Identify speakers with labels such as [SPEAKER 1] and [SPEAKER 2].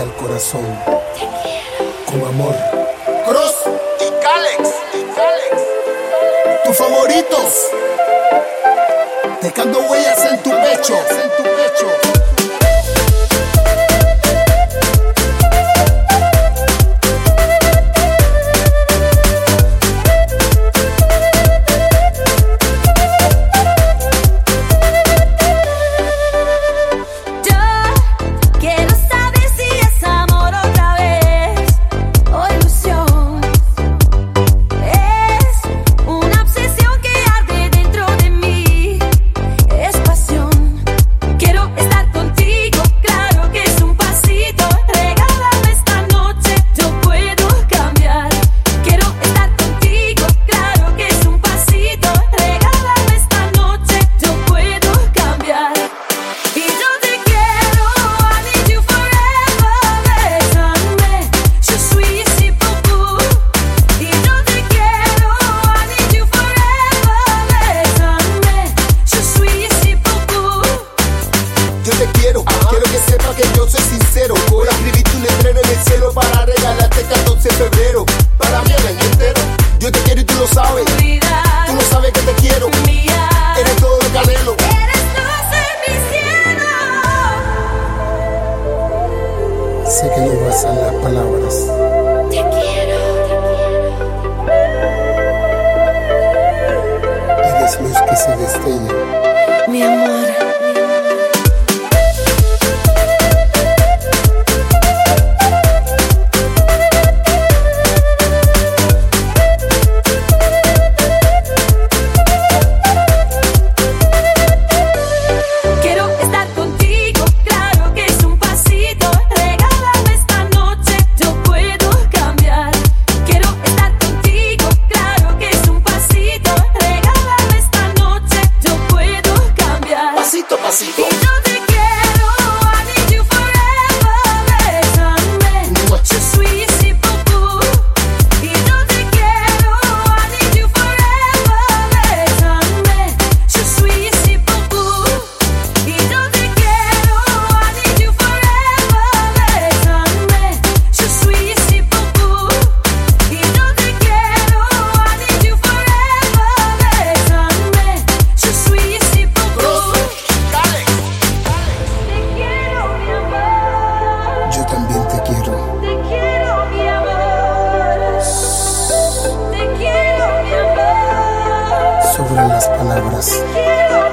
[SPEAKER 1] al corazón. Con amor. Cross y Calex. Tus favoritos. Dejando huellas en tu yo te quiero. Quiero que sepas que yo soy sincero. Voy a escribir tu letrero en el cielo para regalarte 14 de febrero. Para mí el año entero. Yo te quiero y tú lo sabes.
[SPEAKER 2] Tú
[SPEAKER 1] lo sabes que te quiero.
[SPEAKER 2] Eres
[SPEAKER 1] todo lo que anhelo.
[SPEAKER 2] Eres luz en mi cielo.
[SPEAKER 1] Sé que no bastan las palabras. Te
[SPEAKER 2] quiero.
[SPEAKER 1] Eres luz que se destella despacito.
[SPEAKER 2] you.